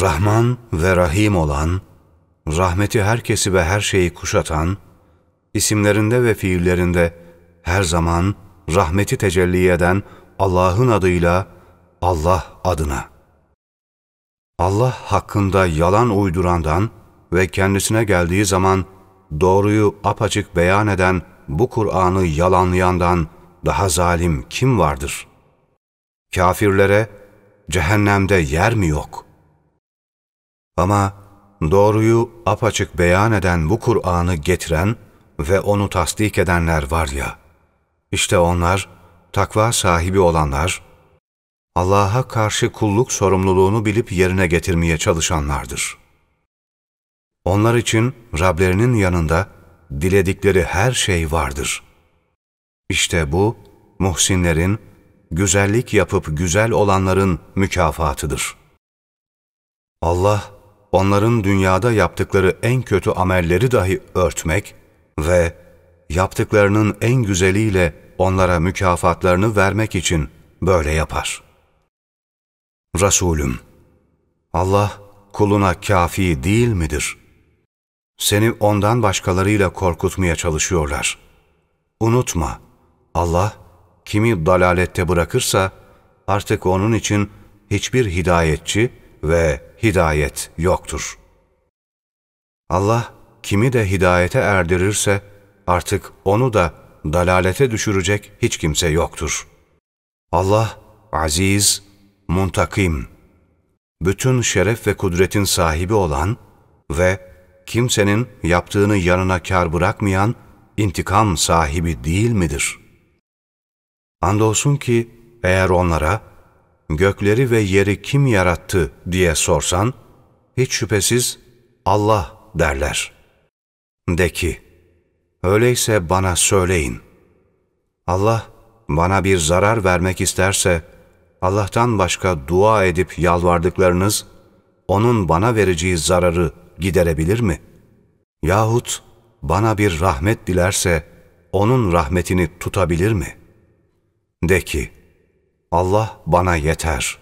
Rahman ve Rahim olan, rahmeti herkesi ve her şeyi kuşatan, isimlerinde ve fiillerinde her zaman rahmeti tecelli eden Allah'ın adıyla Allah adına. Allah hakkında yalan uydurandan ve kendisine geldiği zaman doğruyu apaçık beyan eden bu Kur'an'ı yalanlayandan daha zalim kim vardır? Kafirlere cehennemde yer mi yok? Ama doğruyu apaçık beyan eden bu Kur'an'ı getiren ve onu tasdik edenler var ya, işte onlar takva sahibi olanlar, Allah'a karşı kulluk sorumluluğunu bilip yerine getirmeye çalışanlardır. Onlar için Rablerinin yanında diledikleri her şey vardır. İşte bu, muhsinlerin, güzellik yapıp güzel olanların mükafatıdır. Allah, onların dünyada yaptıkları en kötü amelleri dahi örtmek ve yaptıklarının en güzeliyle onlara mükafatlarını vermek için böyle yapar. Resulüm, Allah kuluna kafi değil midir? Seni ondan başkalarıyla korkutmaya çalışıyorlar. Unutma, Allah kimi dalalette bırakırsa artık onun için hiçbir hidayetçi ve hidayet yoktur. Allah kimi de hidayete erdirirse artık onu da dalalete düşürecek hiç kimse yoktur. Allah aziz, muntakim, bütün şeref ve kudretin sahibi olan ve kimsenin yaptığını yanına kar bırakmayan intikam sahibi değil midir? Andolsun ki eğer onlara gökleri ve yeri kim yarattı diye sorsan, hiç şüphesiz Allah derler. De ki, öyleyse bana söyleyin. Allah bana bir zarar vermek isterse, Allah'tan başka dua edip yalvardıklarınız, O'nun bana vereceği zararı giderebilir mi? Yahut bana bir rahmet dilerse, O'nun rahmetini tutabilir mi? De ki, Allah bana yeter.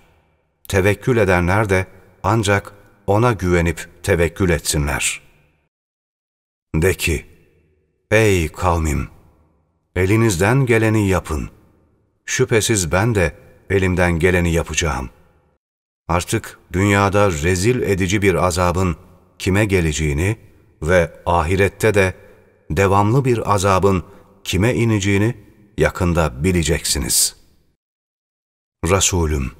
Tevekkül edenler de ancak O'na güvenip tevekkül etsinler. De ki, Ey kavmim! Elinizden geleni yapın. Şüphesiz ben de elimden geleni yapacağım. Artık dünyada rezil edici bir azabın kime geleceğini ve ahirette de devamlı bir azabın kime ineceğini yakında bileceksiniz. Resulüm,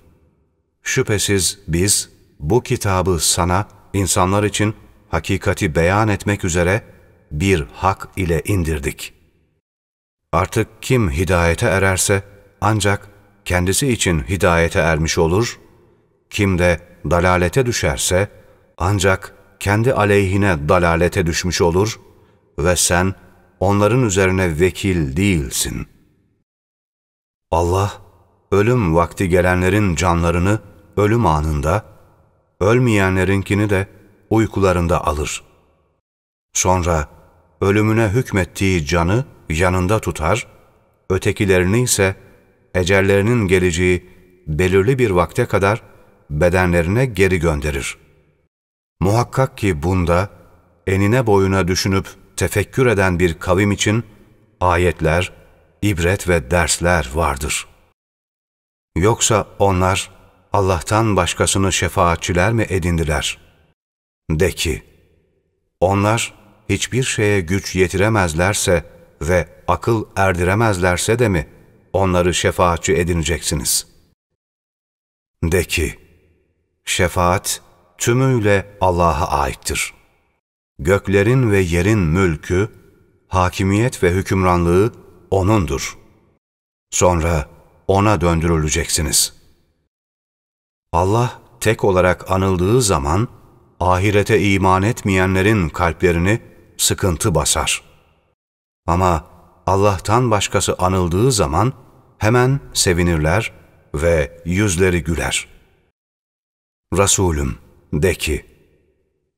şüphesiz biz bu kitabı sana insanlar için hakikati beyan etmek üzere bir hak ile indirdik. Artık kim hidayete ererse ancak kendisi için hidayete ermiş olur, kim de dalalete düşerse ancak kendi aleyhine dalalete düşmüş olur ve sen onların üzerine vekil değilsin. Allah, ölüm vakti gelenlerin canlarını ölüm anında, ölmeyenlerinkini de uykularında alır. Sonra ölümüne hükmettiği canı yanında tutar, ötekilerini ise ecellerinin geleceği belirli bir vakte kadar bedenlerine geri gönderir. Muhakkak ki bunda enine boyuna düşünüp tefekkür eden bir kavim için ayetler, ibret ve dersler vardır. Yoksa onlar Allah'tan başkasını şefaatçiler mi edindiler? De ki, onlar hiçbir şeye güç yetiremezlerse ve akıl erdiremezlerse de mi onları şefaatçi edineceksiniz? De ki, şefaat tümüyle Allah'a aittir. Göklerin ve yerin mülkü, hakimiyet ve hükümranlığı O'nundur. Sonra O'na döndürüleceksiniz. Allah tek olarak anıldığı zaman, ahirete iman etmeyenlerin kalplerini sıkıntı basar. Ama Allah'tan başkası anıldığı zaman hemen sevinirler ve yüzleri güler. Resulüm de ki,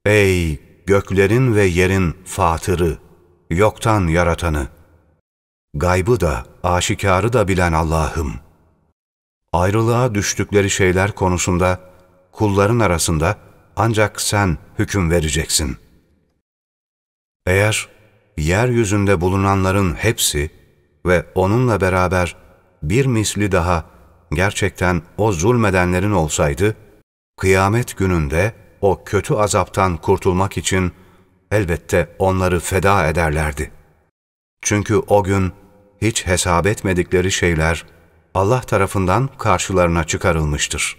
Ey göklerin ve yerin fatırı, yoktan yaratanı, gaybı da, aşikarı da bilen Allah'ım. Ayrılığa düştükleri şeyler konusunda kulların arasında ancak sen hüküm vereceksin. Eğer yeryüzünde bulunanların hepsi ve onunla beraber bir misli daha gerçekten o zulmedenlerin olsaydı, kıyamet gününde o kötü azaptan kurtulmak için elbette onları feda ederlerdi. Çünkü o gün hiç hesap etmedikleri şeyler Allah tarafından karşılarına çıkarılmıştır.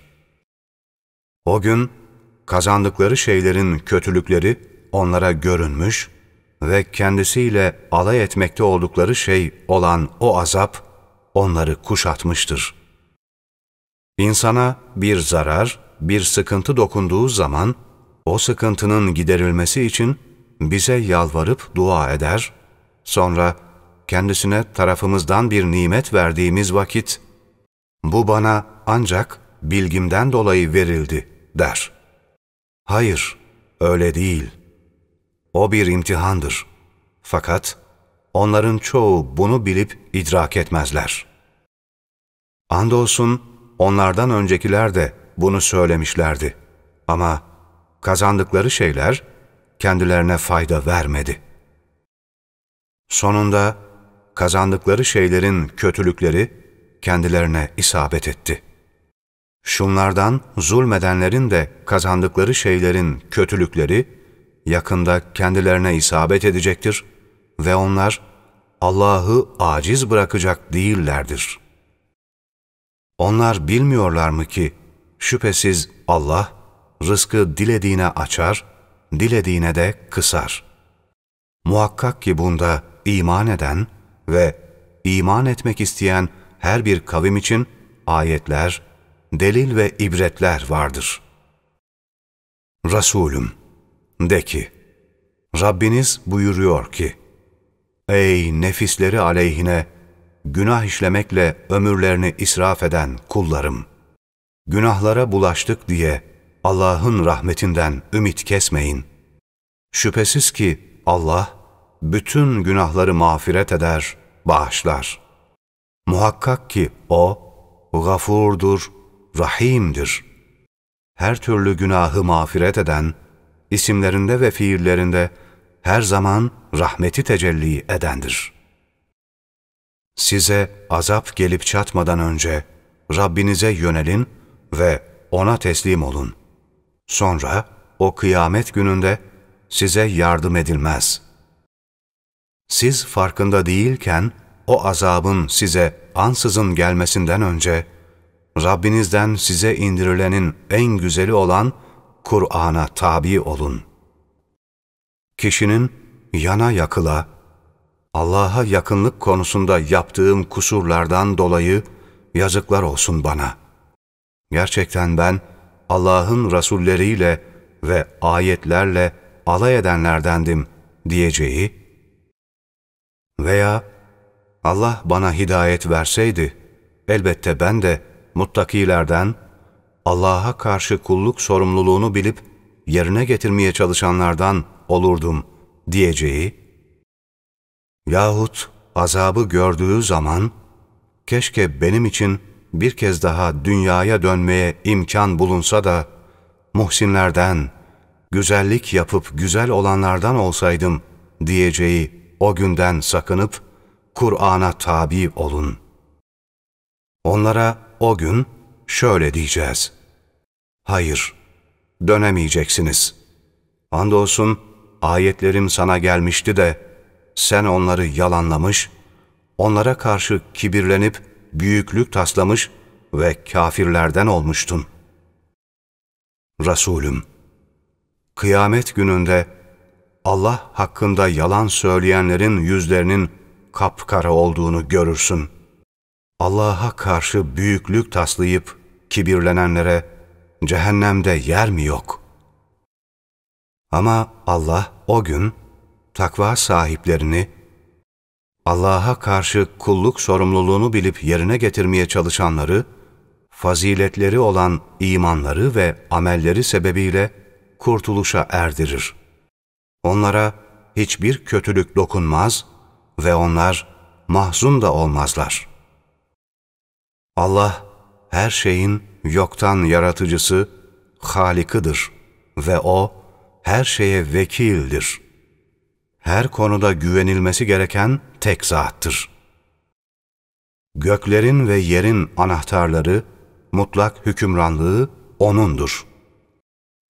O gün kazandıkları şeylerin kötülükleri onlara görünmüş ve kendisiyle alay etmekte oldukları şey olan o azap onları kuşatmıştır. İnsana bir zarar, bir sıkıntı dokunduğu zaman o sıkıntının giderilmesi için bize yalvarıp dua eder, sonra kendisine tarafımızdan bir nimet verdiğimiz vakit, bu bana ancak bilgimden dolayı verildi der. Hayır, öyle değil. O bir imtihandır. Fakat onların çoğu bunu bilip idrak etmezler. Andolsun onlardan öncekiler de bunu söylemişlerdi. Ama kazandıkları şeyler kendilerine fayda vermedi. Sonunda kazandıkları şeylerin kötülükleri kendilerine isabet etti. Şunlardan zulmedenlerin de kazandıkları şeylerin kötülükleri yakında kendilerine isabet edecektir ve onlar Allah'ı aciz bırakacak değillerdir. Onlar bilmiyorlar mı ki şüphesiz Allah rızkı dilediğine açar, dilediğine de kısar. Muhakkak ki bunda iman eden ve iman etmek isteyen her bir kavim için ayetler, delil ve ibretler vardır. Resulüm, de ki, Rabbiniz buyuruyor ki, Ey nefisleri aleyhine, günah işlemekle ömürlerini israf eden kullarım! Günahlara bulaştık diye Allah'ın rahmetinden ümit kesmeyin. Şüphesiz ki Allah, bütün günahları mağfiret eder, bağışlar. Muhakkak ki O, gafurdur, rahimdir. Her türlü günahı mağfiret eden, isimlerinde ve fiillerinde her zaman rahmeti tecelli edendir. Size azap gelip çatmadan önce Rabbinize yönelin ve O'na teslim olun. Sonra o kıyamet gününde size yardım edilmez. Siz farkında değilken o azabın size ansızın gelmesinden önce Rabbinizden size indirilenin en güzeli olan Kur'an'a tabi olun. Kişinin yana yakıla, Allah'a yakınlık konusunda yaptığım kusurlardan dolayı yazıklar olsun bana. Gerçekten ben Allah'ın rasulleriyle ve ayetlerle alay edenlerdendim diyeceği veya Allah bana hidayet verseydi elbette ben de muttakilerden Allah'a karşı kulluk sorumluluğunu bilip yerine getirmeye çalışanlardan olurdum diyeceği yahut azabı gördüğü zaman keşke benim için bir kez daha dünyaya dönmeye imkan bulunsa da muhsinlerden, güzellik yapıp güzel olanlardan olsaydım diyeceği o günden sakınıp Kur'an'a tabi olun. Onlara o gün şöyle diyeceğiz. Hayır, dönemeyeceksiniz. Andolsun ayetlerim sana gelmişti de sen onları yalanlamış, onlara karşı kibirlenip büyüklük taslamış ve kafirlerden olmuştun. Resulüm, kıyamet gününde Allah hakkında yalan söyleyenlerin yüzlerinin kapkara olduğunu görürsün. Allah'a karşı büyüklük taslayıp kibirlenenlere cehennemde yer mi yok? Ama Allah o gün takva sahiplerini Allah'a karşı kulluk sorumluluğunu bilip yerine getirmeye çalışanları, faziletleri olan imanları ve amelleri sebebiyle kurtuluşa erdirir. Onlara hiçbir kötülük dokunmaz ve onlar mahzun da olmazlar. Allah her şeyin yoktan yaratıcısı, Halikıdır ve O her şeye vekildir. Her konuda güvenilmesi gereken tek zattır. Göklerin ve yerin anahtarları, mutlak hükümranlığı O'nundur.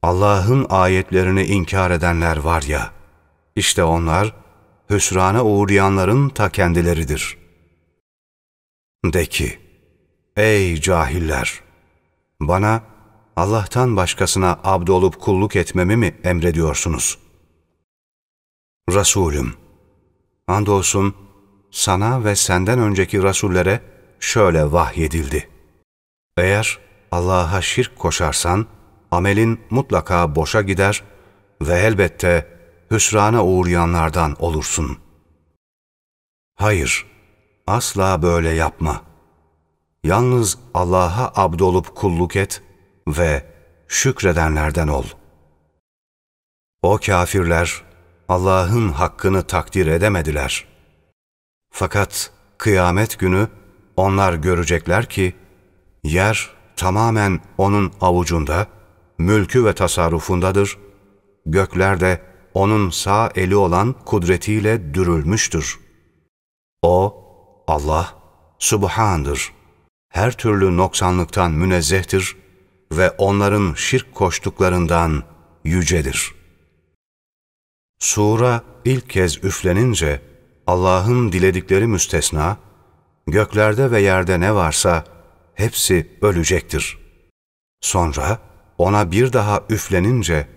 Allah'ın ayetlerini inkar edenler var ya, işte onlar, hüsrana uğrayanların ta kendileridir. De ki, ey cahiller! Bana Allah'tan başkasına abd olup kulluk etmemi mi emrediyorsunuz? Resulüm, andolsun sana ve senden önceki rasullere şöyle vahyedildi. Eğer Allah'a şirk koşarsan, amelin mutlaka boşa gider ve elbette hüsrana uğrayanlardan olursun. Hayır, asla böyle yapma. Yalnız Allah'a abdolup kulluk et ve şükredenlerden ol. O kafirler Allah'ın hakkını takdir edemediler. Fakat kıyamet günü onlar görecekler ki, yer tamamen O'nun avucunda, mülkü ve tasarrufundadır, gökler de O'nun sağ eli olan kudretiyle dürülmüştür. O, Allah, Subhan'dır. Her türlü noksanlıktan münezzehtir ve onların şirk koştuklarından yücedir. Sura ilk kez üflenince Allah'ın diledikleri müstesna, göklerde ve yerde ne varsa hepsi ölecektir. Sonra ona bir daha üflenince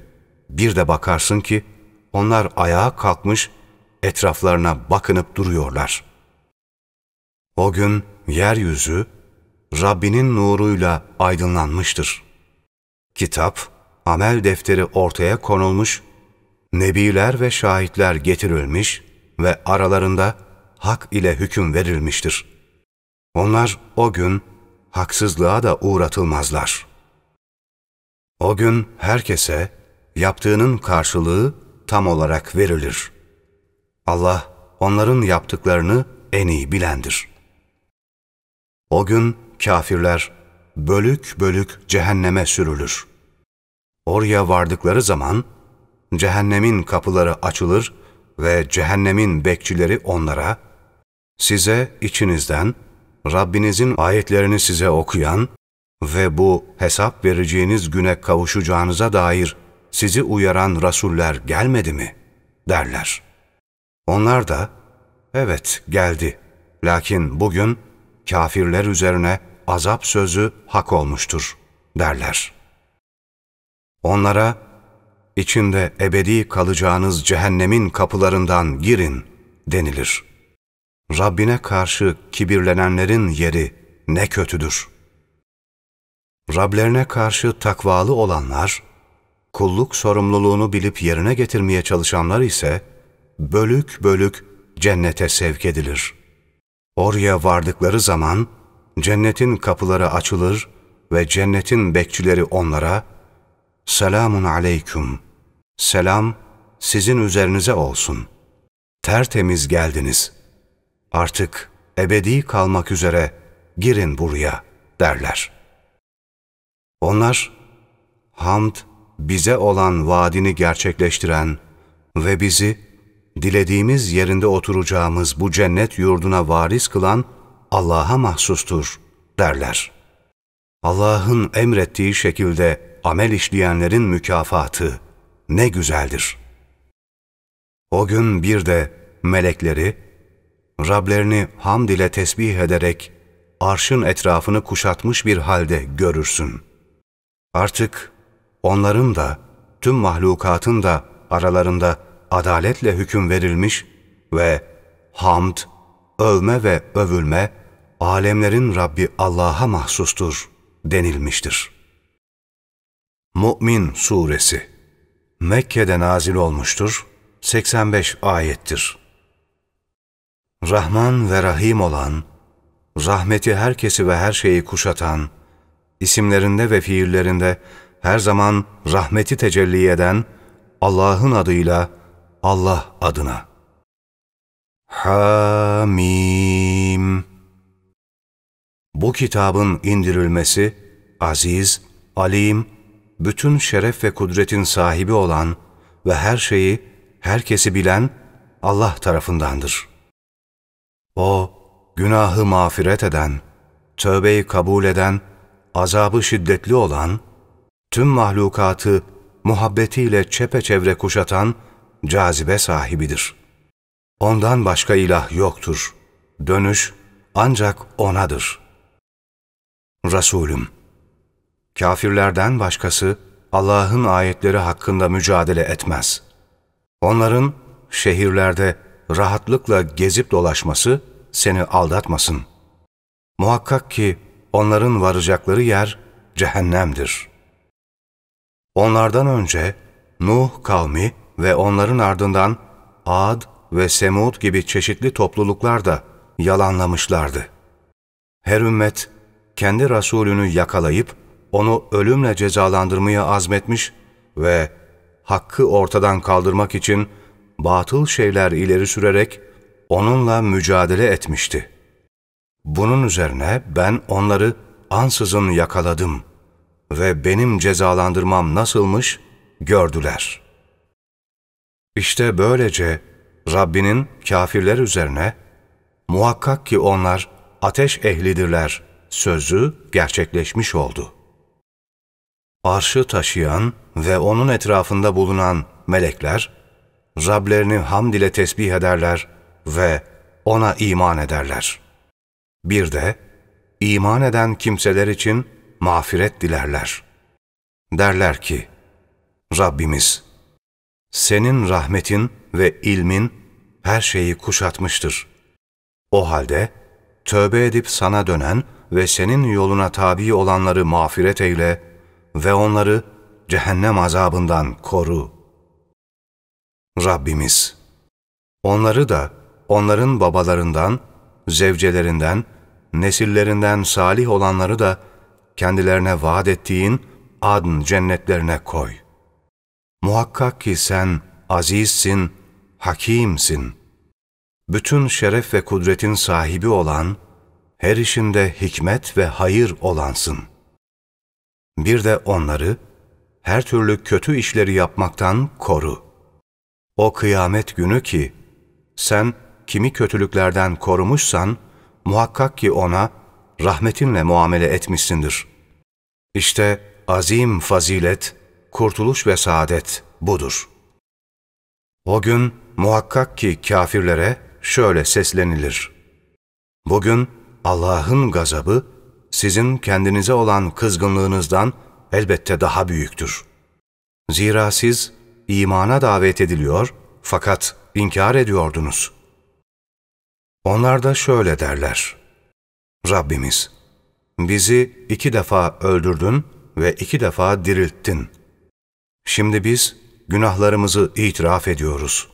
bir de bakarsın ki onlar ayağa kalkmış etraflarına bakınıp duruyorlar. O gün yeryüzü Rabbinin nuruyla aydınlanmıştır. Kitap, amel defteri ortaya konulmuş, nebiler ve şahitler getirilmiş ve aralarında hak ile hüküm verilmiştir. Onlar o gün haksızlığa da uğratılmazlar. O gün herkese yaptığının karşılığı tam olarak verilir. Allah onların yaptıklarını en iyi bilendir. O gün kafirler bölük bölük cehenneme sürülür. Oraya vardıkları zaman cehennemin kapıları açılır ve cehennemin bekçileri onlara, size içinizden Rabbinizin ayetlerini size okuyan ve bu hesap vereceğiniz güne kavuşacağınıza dair sizi uyaran rasuller gelmedi mi? derler. Onlar da, evet geldi. Lakin bugün kafirler üzerine azap sözü hak olmuştur derler. Onlara, içinde ebedi kalacağınız cehennemin kapılarından girin denilir. Rabbine karşı kibirlenenlerin yeri ne kötüdür. Rablerine karşı takvalı olanlar, kulluk sorumluluğunu bilip yerine getirmeye çalışanlar ise bölük bölük cennete sevk edilir. Oraya vardıkları zaman cennetin kapıları açılır ve cennetin bekçileri onlara Selamun aleyküm, selam sizin üzerinize olsun. Tertemiz geldiniz. Artık ebedi kalmak üzere girin buraya derler. Onlar hamd bize olan vaadini gerçekleştiren ve bizi dilediğimiz yerinde oturacağımız bu cennet yurduna varis kılan Allah'a mahsustur derler. Allah'ın emrettiği şekilde amel işleyenlerin mükafatı ne güzeldir. O gün bir de melekleri Rablerini hamd ile tesbih ederek arşın etrafını kuşatmış bir halde görürsün. Artık onların da, tüm mahlukatın da aralarında adaletle hüküm verilmiş ve hamd, övme ve övülme, alemlerin Rabbi Allah'a mahsustur denilmiştir. Mu'min Suresi Mekke'de nazil olmuştur, 85 ayettir. Rahman ve Rahim olan, rahmeti herkesi ve her şeyi kuşatan, isimlerinde ve fiillerinde her zaman rahmeti tecelli eden Allah'ın adıyla Allah adına. Hamim Bu kitabın indirilmesi aziz, alim, bütün şeref ve kudretin sahibi olan ve her şeyi, herkesi bilen Allah tarafındandır. O, günahı mağfiret eden, tövbeyi kabul eden, azabı şiddetli olan, tüm mahlukatı muhabbetiyle çepeçevre kuşatan cazibe sahibidir. Ondan başka ilah yoktur. Dönüş ancak O'nadır. Resulüm, kafirlerden başkası Allah'ın ayetleri hakkında mücadele etmez. Onların şehirlerde rahatlıkla gezip dolaşması seni aldatmasın. Muhakkak ki onların varacakları yer cehennemdir. Onlardan önce Nuh kavmi ve onların ardından Ad ve Semud gibi çeşitli topluluklar da yalanlamışlardı. Her ümmet kendi Resulünü yakalayıp onu ölümle cezalandırmaya azmetmiş ve hakkı ortadan kaldırmak için batıl şeyler ileri sürerek onunla mücadele etmişti. Bunun üzerine ben onları ansızın yakaladım ve benim cezalandırmam nasılmış gördüler. İşte böylece Rabbinin kafirler üzerine muhakkak ki onlar ateş ehlidirler sözü gerçekleşmiş oldu. Arşı taşıyan ve onun etrafında bulunan melekler, Rablerini hamd ile tesbih ederler ve ona iman ederler. Bir de iman eden kimseler için mağfiret dilerler. Derler ki, Rabbimiz, senin rahmetin ve ilmin her şeyi kuşatmıştır. O halde tövbe edip sana dönen ve senin yoluna tabi olanları mağfiret eyle ve onları cehennem azabından koru. Rabbimiz, onları da onların babalarından, zevcelerinden, nesillerinden salih olanları da kendilerine vaat ettiğin adn cennetlerine koy. Muhakkak ki sen azizsin, hakimsin. Bütün şeref ve kudretin sahibi olan, her işinde hikmet ve hayır olansın. Bir de onları her türlü kötü işleri yapmaktan koru. O kıyamet günü ki sen kimi kötülüklerden korumuşsan muhakkak ki ona rahmetinle muamele etmişsindir. İşte azim fazilet, kurtuluş ve saadet budur. O gün muhakkak ki kafirlere şöyle seslenilir. Bugün Allah'ın gazabı sizin kendinize olan kızgınlığınızdan elbette daha büyüktür. Zira siz imana davet ediliyor fakat inkar ediyordunuz. Onlar da şöyle derler. Rabbimiz, bizi iki defa öldürdün ve iki defa dirilttin. Şimdi biz günahlarımızı itiraf ediyoruz.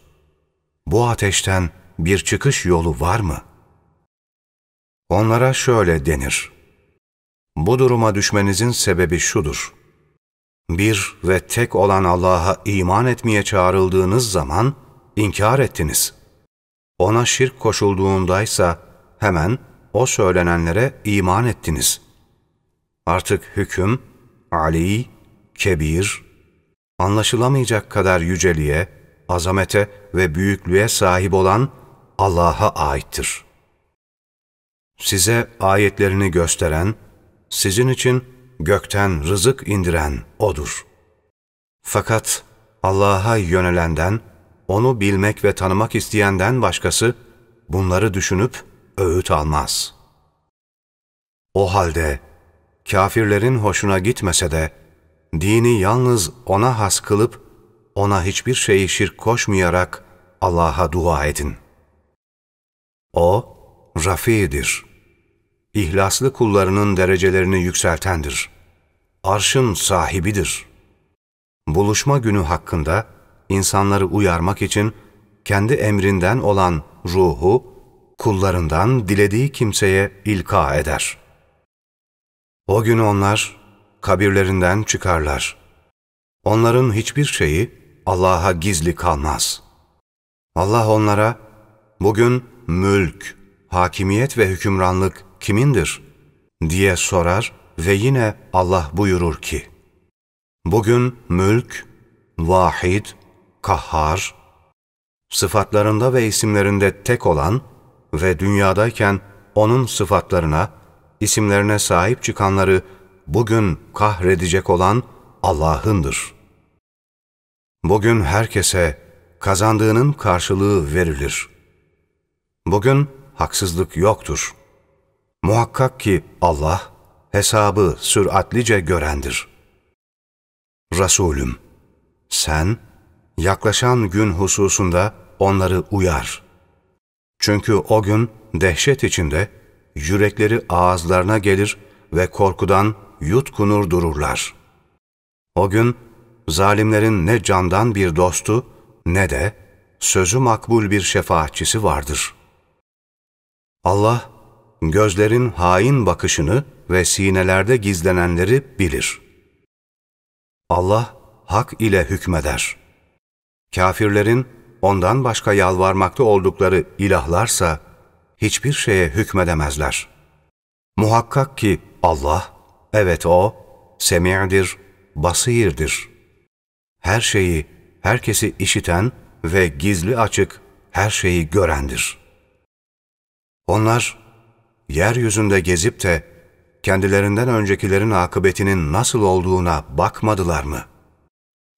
Bu ateşten bir çıkış yolu var mı? Onlara şöyle denir. Bu duruma düşmenizin sebebi şudur. Bir ve tek olan Allah'a iman etmeye çağrıldığınız zaman inkar ettiniz. Ona şirk koşulduğundaysa hemen o söylenenlere iman ettiniz. Artık hüküm, Ali, Kebir, anlaşılamayacak kadar yüceliğe, azamete ve büyüklüğe sahip olan Allah'a aittir. Size ayetlerini gösteren, sizin için gökten rızık indiren O'dur. Fakat Allah'a yönelenden, O'nu bilmek ve tanımak isteyenden başkası bunları düşünüp öğüt almaz. O halde kafirlerin hoşuna gitmese de dini yalnız O'na has kılıp O'na hiçbir şeyi şirk koşmayarak Allah'a dua edin. O, Rafi'dir ihlaslı kullarının derecelerini yükseltendir. Arşın sahibidir. Buluşma günü hakkında insanları uyarmak için kendi emrinden olan ruhu kullarından dilediği kimseye ilka eder. O gün onlar kabirlerinden çıkarlar. Onların hiçbir şeyi Allah'a gizli kalmaz. Allah onlara bugün mülk, hakimiyet ve hükümranlık kimindir? diye sorar ve yine Allah buyurur ki, Bugün mülk, vahid, kahhar, sıfatlarında ve isimlerinde tek olan ve dünyadayken onun sıfatlarına, isimlerine sahip çıkanları bugün kahredecek olan Allah'ındır. Bugün herkese kazandığının karşılığı verilir. Bugün haksızlık yoktur. Muhakkak ki Allah hesabı süratlice görendir. Resulüm, sen yaklaşan gün hususunda onları uyar. Çünkü o gün dehşet içinde yürekleri ağızlarına gelir ve korkudan yutkunur dururlar. O gün zalimlerin ne candan bir dostu ne de sözü makbul bir şefaatçisi vardır. Allah, gözlerin hain bakışını ve sinelerde gizlenenleri bilir. Allah, hak ile hükmeder. Kafirlerin ondan başka yalvarmakta oldukları ilahlarsa, hiçbir şeye hükmedemezler. Muhakkak ki Allah, evet O, semi'dir, basirdir. Her şeyi, herkesi işiten ve gizli açık her şeyi görendir. Onlar, yeryüzünde gezip de kendilerinden öncekilerin akıbetinin nasıl olduğuna bakmadılar mı?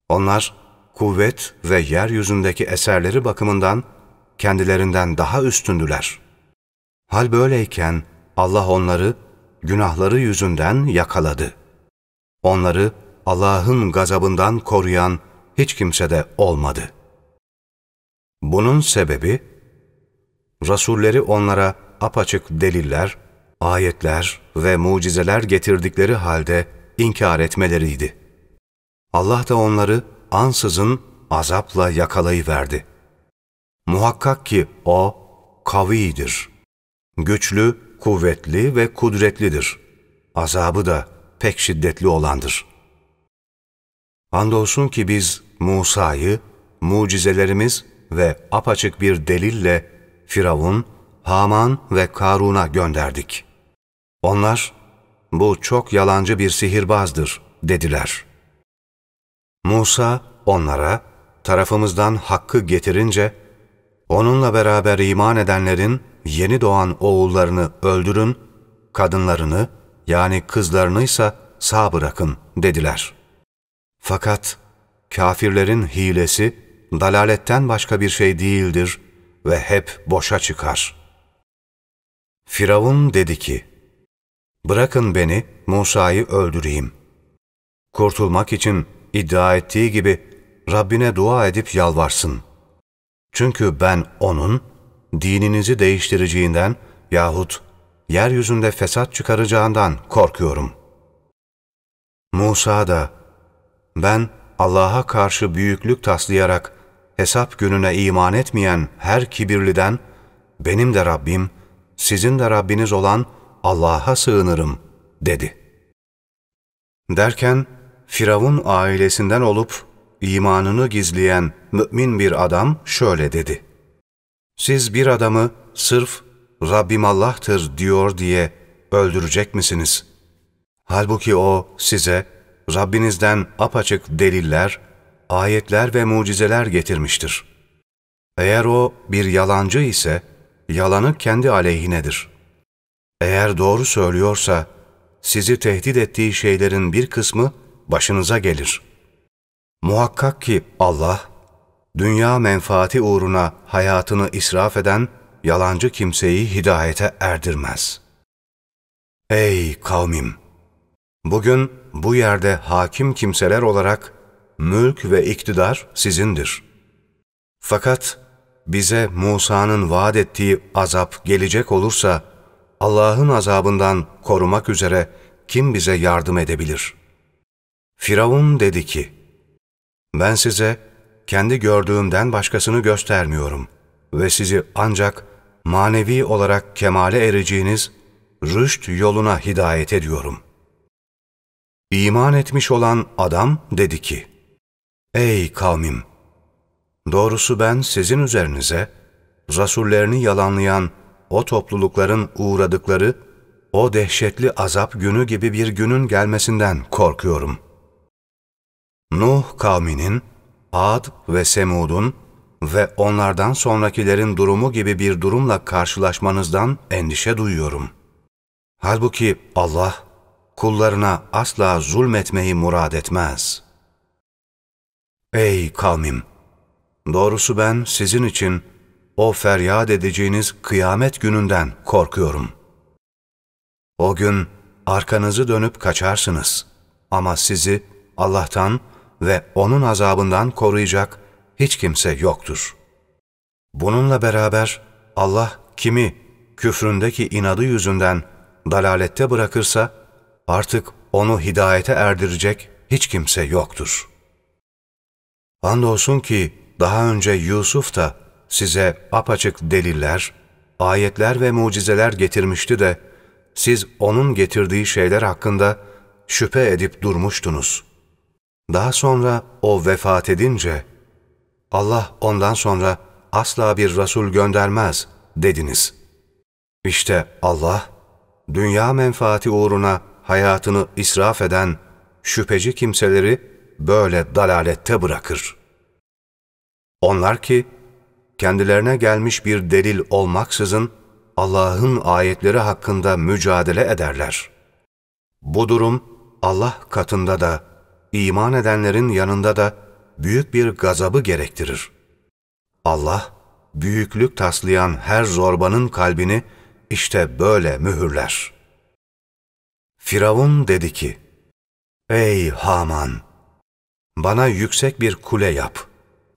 Onlar, kuvvet ve yeryüzündeki eserleri bakımından kendilerinden daha üstündüler. Hal böyleyken Allah onları günahları yüzünden yakaladı. Onları Allah'ın gazabından koruyan hiç kimse de olmadı. Bunun sebebi, Rasulleri onlara apaçık deliller, ayetler ve mucizeler getirdikleri halde inkar etmeleriydi. Allah da onları ansızın azapla yakalayıverdi. Muhakkak ki O kavidir. Güçlü, kuvvetli ve kudretlidir. Azabı da pek şiddetli olandır. Andolsun ki biz Musa'yı mucizelerimiz ve apaçık bir delille Firavun, Haman ve Karun'a gönderdik. Onlar, bu çok yalancı bir sihirbazdır dediler. Musa onlara tarafımızdan hakkı getirince, onunla beraber iman edenlerin yeni doğan oğullarını öldürün, kadınlarını yani kızlarını ise sağ bırakın dediler. Fakat kafirlerin hilesi dalaletten başka bir şey değildir ve hep boşa çıkar. Firavun dedi ki, Bırakın beni Musa'yı öldüreyim. Kurtulmak için iddia ettiği gibi Rabbine dua edip yalvarsın. Çünkü ben onun dininizi değiştireceğinden yahut yeryüzünde fesat çıkaracağından korkuyorum. Musa da ben Allah'a karşı büyüklük taslayarak hesap gününe iman etmeyen her kibirliden benim de Rabbim, sizin de Rabbiniz olan Allah'a sığınırım dedi. Derken Firavun ailesinden olup imanını gizleyen mümin bir adam şöyle dedi. Siz bir adamı sırf Rabbim Allah'tır diyor diye öldürecek misiniz? Halbuki o size Rabbinizden apaçık deliller, ayetler ve mucizeler getirmiştir. Eğer o bir yalancı ise, yalanı kendi aleyhinedir. Eğer doğru söylüyorsa, sizi tehdit ettiği şeylerin bir kısmı başınıza gelir. Muhakkak ki Allah, dünya menfaati uğruna hayatını israf eden yalancı kimseyi hidayete erdirmez. Ey kavmim! Bugün bu yerde hakim kimseler olarak mülk ve iktidar sizindir. Fakat bize Musa'nın vaat ettiği azap gelecek olursa, Allah'ın azabından korumak üzere kim bize yardım edebilir? Firavun dedi ki, ben size kendi gördüğümden başkasını göstermiyorum ve sizi ancak manevi olarak kemale ereceğiniz rüşt yoluna hidayet ediyorum. İman etmiş olan adam dedi ki, Ey kavmim! Doğrusu ben sizin üzerinize, rasullerini yalanlayan o toplulukların uğradıkları o dehşetli azap günü gibi bir günün gelmesinden korkuyorum.'' Nuh kavminin, Ad ve Semud'un ve onlardan sonrakilerin durumu gibi bir durumla karşılaşmanızdan endişe duyuyorum. Halbuki Allah kullarına asla zulmetmeyi murad etmez. Ey kavmim! Doğrusu ben sizin için o feryat edeceğiniz kıyamet gününden korkuyorum. O gün arkanızı dönüp kaçarsınız ama sizi Allah'tan ve O'nun azabından koruyacak hiç kimse yoktur. Bununla beraber Allah kimi küfründeki inadı yüzünden dalalette bırakırsa artık onu hidayete erdirecek hiç kimse yoktur. Andolsun ki daha önce Yusuf da size apaçık deliller, ayetler ve mucizeler getirmişti de siz onun getirdiği şeyler hakkında şüphe edip durmuştunuz. Daha sonra o vefat edince Allah ondan sonra asla bir Resul göndermez dediniz. İşte Allah, dünya menfaati uğruna hayatını israf eden şüpheci kimseleri böyle dalalette bırakır. Onlar ki, kendilerine gelmiş bir delil olmaksızın Allah'ın ayetleri hakkında mücadele ederler. Bu durum Allah katında da, iman edenlerin yanında da büyük bir gazabı gerektirir. Allah, büyüklük taslayan her zorbanın kalbini işte böyle mühürler. Firavun dedi ki, Ey Haman! Bana yüksek bir kule yap.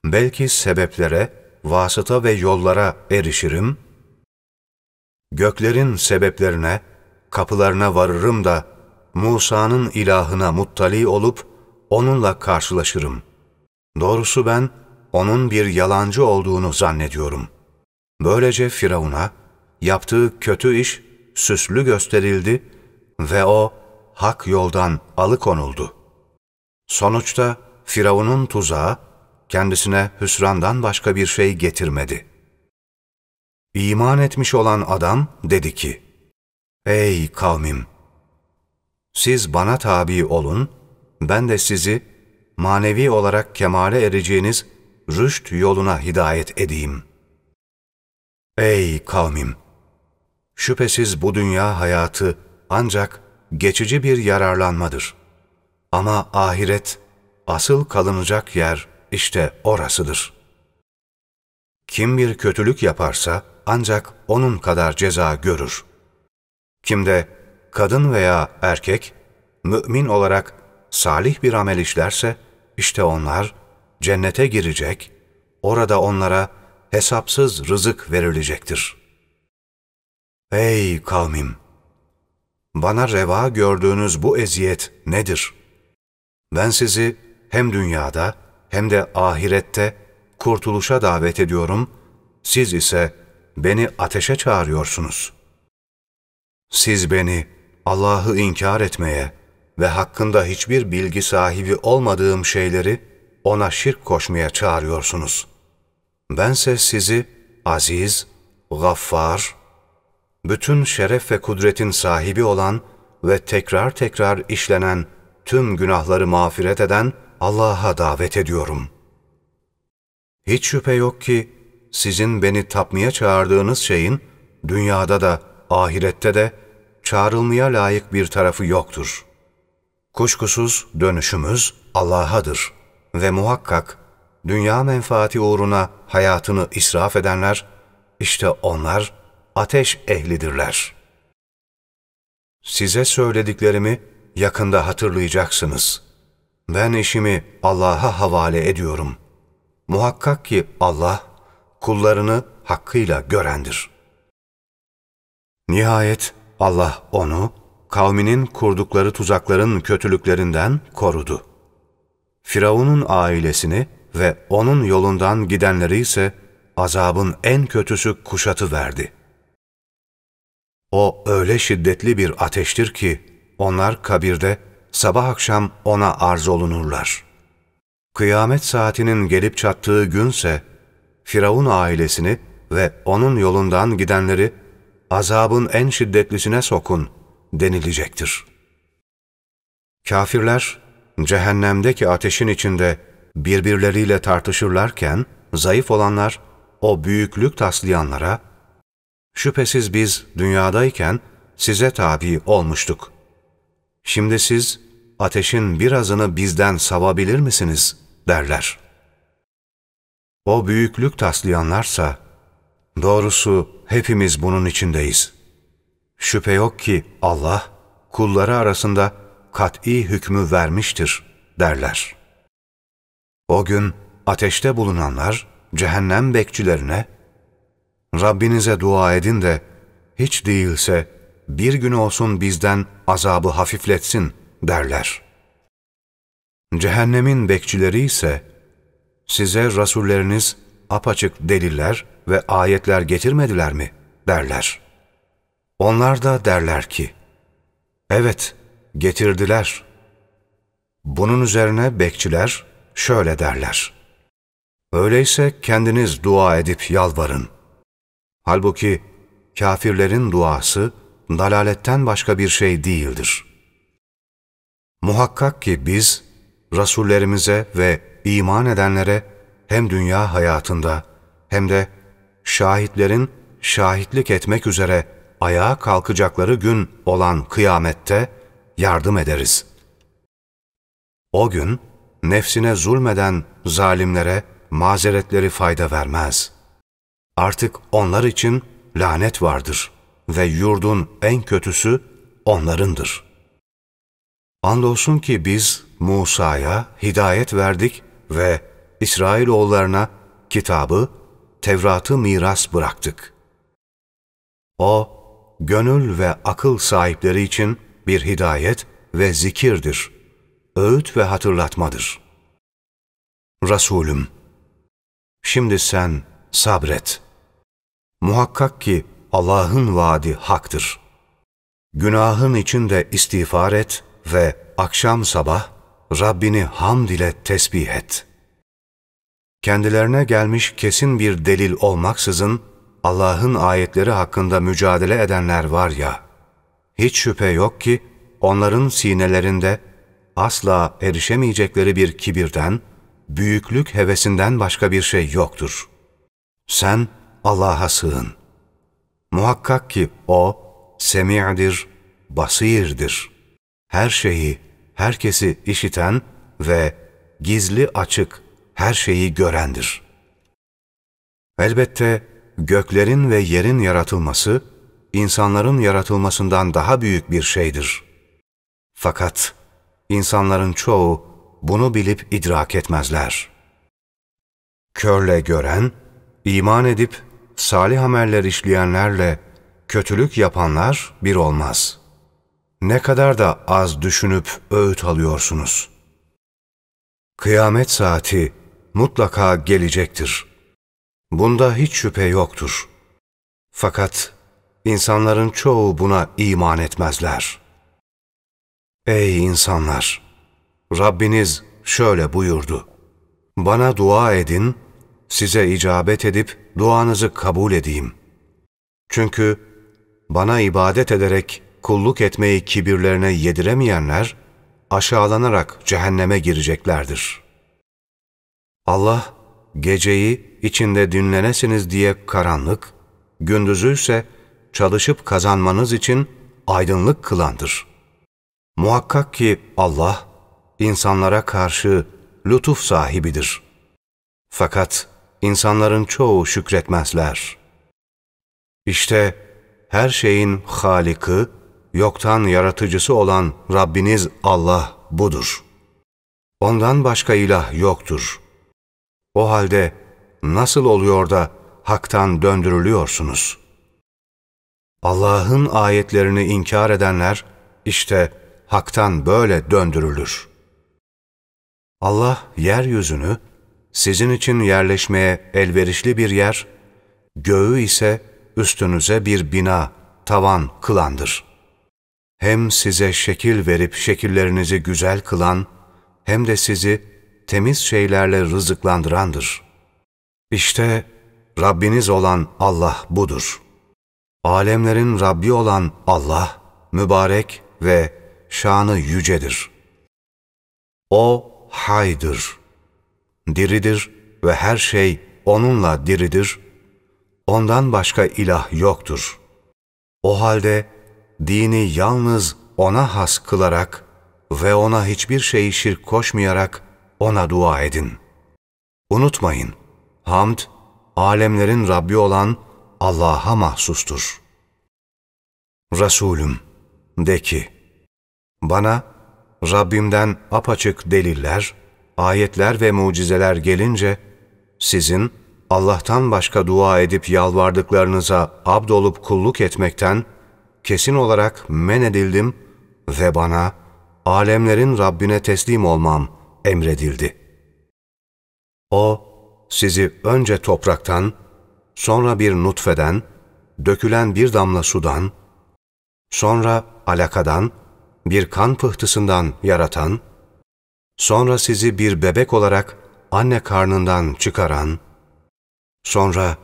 Belki sebeplere, vasıta ve yollara erişirim. Göklerin sebeplerine, kapılarına varırım da Musa'nın ilahına muttali olup onunla karşılaşırım. Doğrusu ben onun bir yalancı olduğunu zannediyorum. Böylece Firavun'a yaptığı kötü iş süslü gösterildi ve o hak yoldan alıkonuldu. Sonuçta Firavun'un tuzağı kendisine hüsrandan başka bir şey getirmedi. İman etmiş olan adam dedi ki, Ey kavmim! Siz bana tabi olun, ben de sizi manevi olarak kemale ereceğiniz rüşt yoluna hidayet edeyim. Ey kavmim! Şüphesiz bu dünya hayatı ancak geçici bir yararlanmadır. Ama ahiret, asıl kalınacak yer işte orasıdır. Kim bir kötülük yaparsa ancak onun kadar ceza görür. Kim de kadın veya erkek mümin olarak salih bir amel işlerse işte onlar cennete girecek, orada onlara hesapsız rızık verilecektir. Ey kavmim! Bana reva gördüğünüz bu eziyet nedir? Ben sizi hem dünyada hem de ahirette kurtuluşa davet ediyorum, siz ise beni ateşe çağırıyorsunuz. Siz beni Allah'ı inkar etmeye ve hakkında hiçbir bilgi sahibi olmadığım şeyleri ona şirk koşmaya çağırıyorsunuz. Bense sizi aziz, gaffar, bütün şeref ve kudretin sahibi olan ve tekrar tekrar işlenen tüm günahları mağfiret eden Allah'a davet ediyorum. Hiç şüphe yok ki sizin beni tapmaya çağırdığınız şeyin dünyada da ahirette de çağrılmaya layık bir tarafı yoktur. Kuşkusuz dönüşümüz Allah'adır ve muhakkak dünya menfaati uğruna hayatını israf edenler, işte onlar ateş ehlidirler. Size söylediklerimi yakında hatırlayacaksınız. Ben işimi Allah'a havale ediyorum. Muhakkak ki Allah kullarını hakkıyla görendir. Nihayet Allah onu kavminin kurdukları tuzakların kötülüklerinden korudu. Firavun'un ailesini ve onun yolundan gidenleri ise azabın en kötüsü kuşatı verdi. O öyle şiddetli bir ateştir ki onlar kabirde sabah akşam ona arz olunurlar. Kıyamet saatinin gelip çattığı günse Firavun ailesini ve onun yolundan gidenleri azabın en şiddetlisine sokun denilecektir. Kafirler cehennemdeki ateşin içinde birbirleriyle tartışırlarken, zayıf olanlar o büyüklük taslayanlara, şüphesiz biz dünyadayken size tabi olmuştuk. Şimdi siz ateşin birazını bizden savabilir misiniz derler. O büyüklük taslayanlarsa, doğrusu hepimiz bunun içindeyiz. Şüphe yok ki Allah, kulları arasında kat'i hükmü vermiştir derler. O gün ateşte bulunanlar cehennem bekçilerine, Rabbinize dua edin de hiç değilse bir gün olsun bizden azabı hafifletsin derler. Cehennemin bekçileri ise size rasulleriniz apaçık deliller ve ayetler getirmediler mi derler. Onlar da derler ki, evet getirdiler. Bunun üzerine bekçiler şöyle derler. Öyleyse kendiniz dua edip yalvarın. Halbuki kafirlerin duası dalaletten başka bir şey değildir. Muhakkak ki biz Rasullerimize ve iman edenlere hem dünya hayatında hem de şahitlerin şahitlik etmek üzere ayağa kalkacakları gün olan kıyamette yardım ederiz. O gün nefsine zulmeden zalimlere mazeretleri fayda vermez. Artık onlar için lanet vardır ve yurdun en kötüsü onlarındır. Andolsun ki biz Musa'ya hidayet verdik ve İsrailoğullarına kitabı, Tevrat'ı miras bıraktık. O, gönül ve akıl sahipleri için bir hidayet ve zikirdir, öğüt ve hatırlatmadır. Resulüm, şimdi sen sabret. Muhakkak ki Allah'ın vaadi haktır. Günahın içinde istiğfar et ve akşam sabah Rabbini hamd ile tesbih et. Kendilerine gelmiş kesin bir delil olmaksızın Allah'ın ayetleri hakkında mücadele edenler var ya, hiç şüphe yok ki onların sinelerinde asla erişemeyecekleri bir kibirden, büyüklük hevesinden başka bir şey yoktur. Sen Allah'a sığın. Muhakkak ki O, semi'dir, basirdir. Her şeyi, herkesi işiten ve gizli açık her şeyi görendir. Elbette göklerin ve yerin yaratılması, insanların yaratılmasından daha büyük bir şeydir. Fakat insanların çoğu bunu bilip idrak etmezler. Körle gören, iman edip salih ameller işleyenlerle kötülük yapanlar bir olmaz. Ne kadar da az düşünüp öğüt alıyorsunuz. Kıyamet saati mutlaka gelecektir. Bunda hiç şüphe yoktur. Fakat insanların çoğu buna iman etmezler. Ey insanlar! Rabbiniz şöyle buyurdu. Bana dua edin, size icabet edip duanızı kabul edeyim. Çünkü bana ibadet ederek kulluk etmeyi kibirlerine yediremeyenler, aşağılanarak cehenneme gireceklerdir. Allah, geceyi içinde dinlenesiniz diye karanlık, gündüzü ise çalışıp kazanmanız için aydınlık kılandır. Muhakkak ki Allah, insanlara karşı lütuf sahibidir. Fakat insanların çoğu şükretmezler. İşte her şeyin Halik'i, yoktan yaratıcısı olan Rabbiniz Allah budur. Ondan başka ilah yoktur. O halde nasıl oluyor da haktan döndürülüyorsunuz? Allah'ın ayetlerini inkar edenler işte haktan böyle döndürülür. Allah yeryüzünü sizin için yerleşmeye elverişli bir yer, göğü ise üstünüze bir bina, tavan kılandır. Hem size şekil verip şekillerinizi güzel kılan, hem de sizi temiz şeylerle rızıklandırandır. İşte Rabbiniz olan Allah budur. Alemlerin Rabbi olan Allah, mübarek ve şanı yücedir.'' O haydır, diridir ve her şey O'nunla diridir. Ondan başka ilah yoktur. O halde dini yalnız O'na has kılarak ve O'na hiçbir şeyi şirk koşmayarak O'na dua edin. Unutmayın, hamd, alemlerin Rabbi olan Allah'a mahsustur. Resulüm, de ki, bana Rabbimden apaçık deliller, ayetler ve mucizeler gelince, sizin Allah'tan başka dua edip yalvardıklarınıza abdolup kulluk etmekten kesin olarak men edildim ve bana alemlerin Rabbine teslim olmam emredildi. O, sizi önce topraktan, sonra bir nutfeden, dökülen bir damla sudan, sonra alakadan, bir kan pıhtısından yaratan, sonra sizi bir bebek olarak anne karnından çıkaran, sonra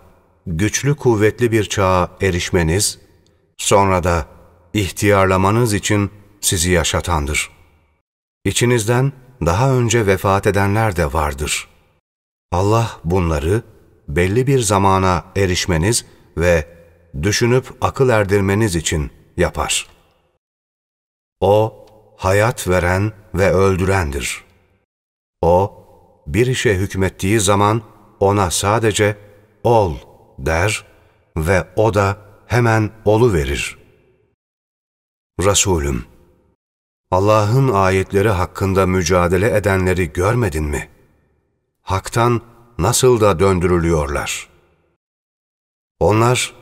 güçlü kuvvetli bir çağa erişmeniz, sonra da ihtiyarlamanız için sizi yaşatandır. İçinizden daha önce vefat edenler de vardır. Allah bunları belli bir zamana erişmeniz ve düşünüp akıl erdirmeniz için yapar. O, hayat veren ve öldürendir. O, bir işe hükmettiği zaman ona sadece ol der ve o da hemen olu verir. Resulüm, Allah'ın ayetleri hakkında mücadele edenleri görmedin mi? Hak'tan nasıl da döndürülüyorlar. Onlar,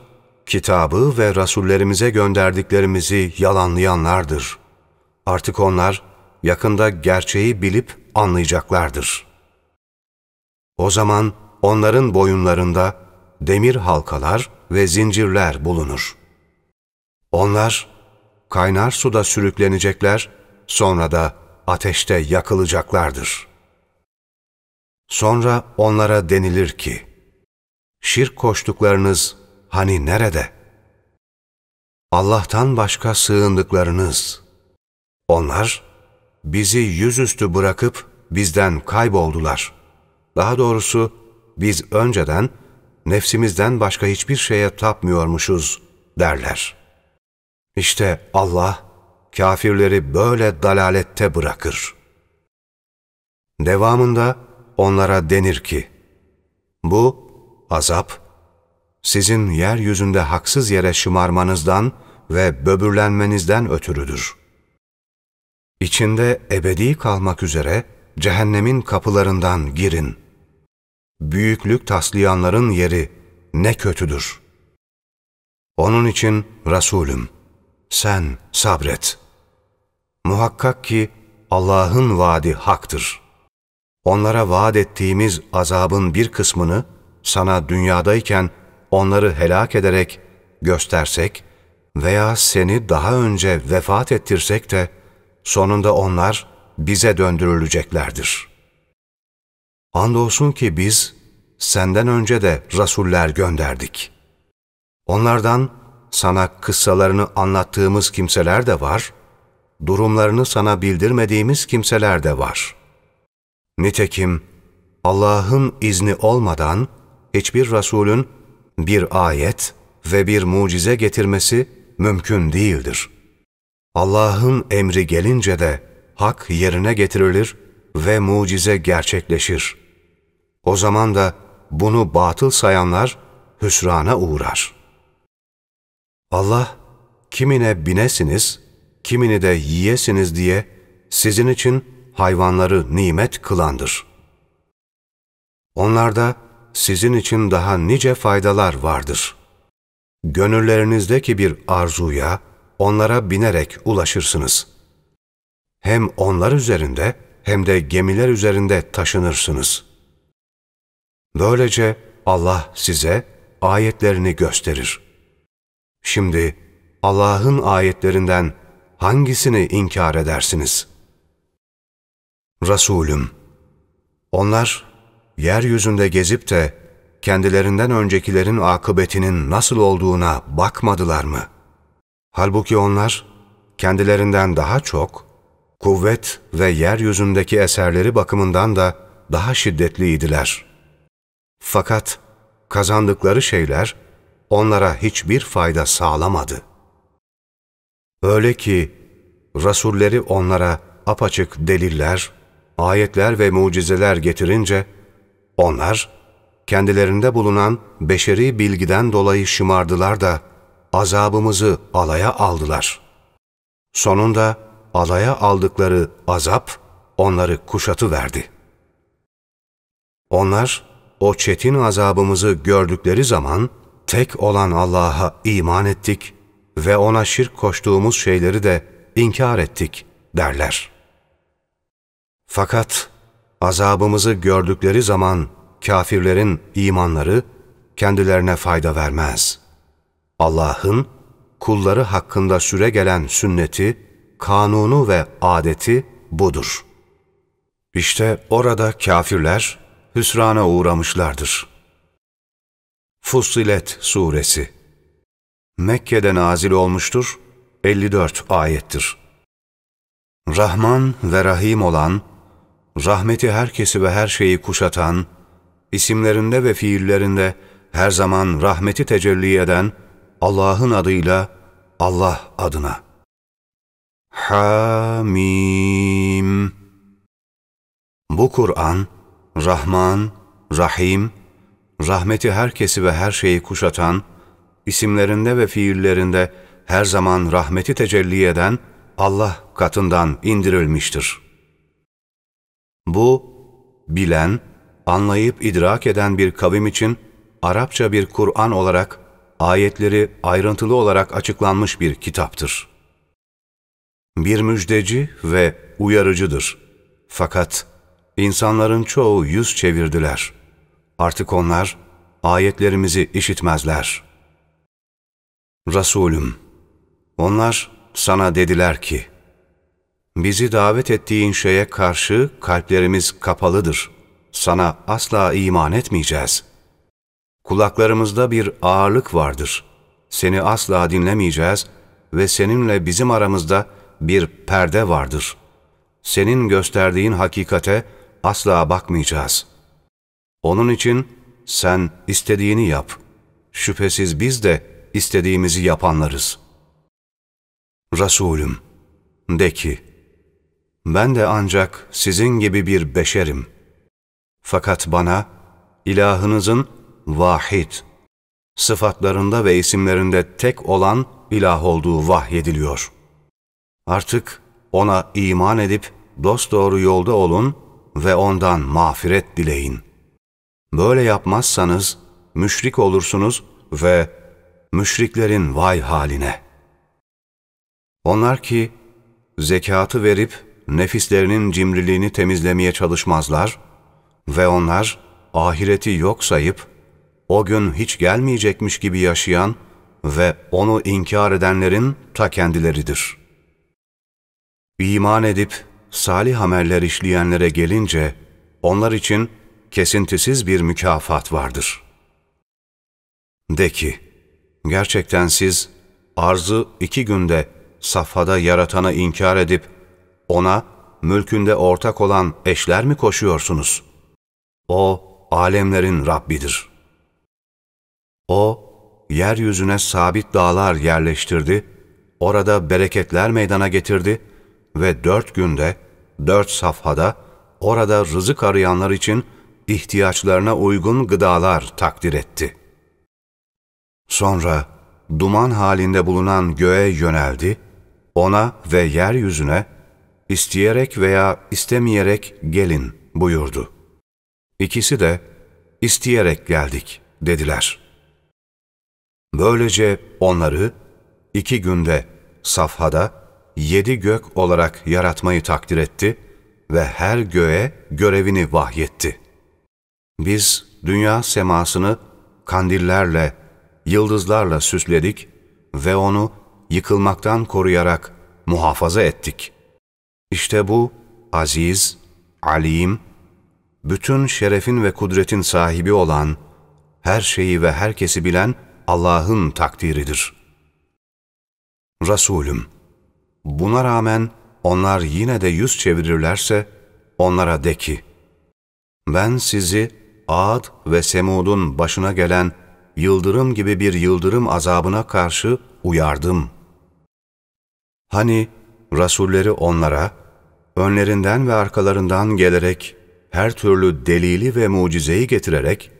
kitabı ve rasullerimize gönderdiklerimizi yalanlayanlardır. Artık onlar yakında gerçeği bilip anlayacaklardır.'' O zaman onların boyunlarında demir halkalar ve zincirler bulunur. Onlar kaynar suda sürüklenecekler, sonra da ateşte yakılacaklardır. Sonra onlara denilir ki, şirk koştuklarınız hani nerede? Allah'tan başka sığındıklarınız. Onlar bizi yüzüstü bırakıp bizden kayboldular.'' Daha doğrusu biz önceden nefsimizden başka hiçbir şeye tapmıyormuşuz derler. İşte Allah kafirleri böyle dalalette bırakır. Devamında onlara denir ki, bu azap, sizin yeryüzünde haksız yere şımarmanızdan ve böbürlenmenizden ötürüdür. İçinde ebedi kalmak üzere cehennemin kapılarından girin büyüklük taslayanların yeri ne kötüdür. Onun için Resulüm, sen sabret. Muhakkak ki Allah'ın vaadi haktır. Onlara vaat ettiğimiz azabın bir kısmını sana dünyadayken onları helak ederek göstersek veya seni daha önce vefat ettirsek de sonunda onlar bize döndürüleceklerdir.'' Andolsun ki biz senden önce de rasuller gönderdik. Onlardan sana kıssalarını anlattığımız kimseler de var, durumlarını sana bildirmediğimiz kimseler de var. Nitekim Allah'ın izni olmadan hiçbir Resulün bir ayet ve bir mucize getirmesi mümkün değildir. Allah'ın emri gelince de hak yerine getirilir ve mucize gerçekleşir.'' O zaman da bunu batıl sayanlar hüsrana uğrar. Allah, kimine binesiniz, kimini de yiyesiniz diye sizin için hayvanları nimet kılandır. Onlarda sizin için daha nice faydalar vardır. Gönüllerinizdeki bir arzuya, onlara binerek ulaşırsınız. Hem onlar üzerinde hem de gemiler üzerinde taşınırsınız.'' Böylece Allah size ayetlerini gösterir. Şimdi Allah'ın ayetlerinden hangisini inkar edersiniz? Resulüm, onlar yeryüzünde gezip de kendilerinden öncekilerin akıbetinin nasıl olduğuna bakmadılar mı? Halbuki onlar kendilerinden daha çok, kuvvet ve yeryüzündeki eserleri bakımından da daha şiddetliydiler. Fakat kazandıkları şeyler onlara hiçbir fayda sağlamadı. Öyle ki Rasulleri onlara apaçık deliller, ayetler ve mucizeler getirince, onlar kendilerinde bulunan beşeri bilgiden dolayı şımardılar da azabımızı alaya aldılar. Sonunda alaya aldıkları azap onları kuşatı verdi. Onlar o çetin azabımızı gördükleri zaman tek olan Allah'a iman ettik ve ona şirk koştuğumuz şeyleri de inkar ettik derler. Fakat azabımızı gördükleri zaman kafirlerin imanları kendilerine fayda vermez. Allah'ın kulları hakkında süre gelen sünneti, kanunu ve adeti budur. İşte orada kafirler hüsrana uğramışlardır. Fussilet Suresi Mekke'de nazil olmuştur, 54 ayettir. Rahman ve Rahim olan, rahmeti herkesi ve her şeyi kuşatan, isimlerinde ve fiillerinde her zaman rahmeti tecelli eden Allah'ın adıyla Allah adına. Hamim Bu Kur'an, Rahman, Rahim, rahmeti herkesi ve her şeyi kuşatan, isimlerinde ve fiillerinde her zaman rahmeti tecelli eden Allah katından indirilmiştir. Bu, bilen, anlayıp idrak eden bir kavim için Arapça bir Kur'an olarak ayetleri ayrıntılı olarak açıklanmış bir kitaptır. Bir müjdeci ve uyarıcıdır. Fakat insanların çoğu yüz çevirdiler. Artık onlar ayetlerimizi işitmezler. Resulüm, onlar sana dediler ki, bizi davet ettiğin şeye karşı kalplerimiz kapalıdır. Sana asla iman etmeyeceğiz. Kulaklarımızda bir ağırlık vardır. Seni asla dinlemeyeceğiz ve seninle bizim aramızda bir perde vardır. Senin gösterdiğin hakikate asla bakmayacağız. Onun için sen istediğini yap. Şüphesiz biz de istediğimizi yapanlarız. Resulüm, de ki, ben de ancak sizin gibi bir beşerim. Fakat bana ilahınızın vahid, sıfatlarında ve isimlerinde tek olan ilah olduğu vahyediliyor. Artık ona iman edip dosdoğru yolda olun ve ondan mağfiret dileyin. Böyle yapmazsanız müşrik olursunuz ve müşriklerin vay haline. Onlar ki zekatı verip nefislerinin cimriliğini temizlemeye çalışmazlar ve onlar ahireti yok sayıp o gün hiç gelmeyecekmiş gibi yaşayan ve onu inkar edenlerin ta kendileridir. İman edip salih ameller işleyenlere gelince onlar için kesintisiz bir mükafat vardır. De ki, gerçekten siz arzı iki günde safhada yaratanı inkar edip ona mülkünde ortak olan eşler mi koşuyorsunuz? O alemlerin Rabbidir. O yeryüzüne sabit dağlar yerleştirdi, orada bereketler meydana getirdi ve dört günde, dört safhada orada rızık arayanlar için ihtiyaçlarına uygun gıdalar takdir etti. Sonra duman halinde bulunan göğe yöneldi, ona ve yeryüzüne isteyerek veya istemeyerek gelin buyurdu. İkisi de isteyerek geldik dediler. Böylece onları iki günde safhada yedi gök olarak yaratmayı takdir etti ve her göğe görevini vahyetti. Biz dünya semasını kandillerle, yıldızlarla süsledik ve onu yıkılmaktan koruyarak muhafaza ettik. İşte bu aziz, alim, bütün şerefin ve kudretin sahibi olan, her şeyi ve herkesi bilen Allah'ın takdiridir. Resulüm, buna rağmen onlar yine de yüz çevirirlerse onlara de ki, ben sizi Ad ve Semud'un başına gelen yıldırım gibi bir yıldırım azabına karşı uyardım. Hani Rasulleri onlara, önlerinden ve arkalarından gelerek her türlü delili ve mucizeyi getirerek,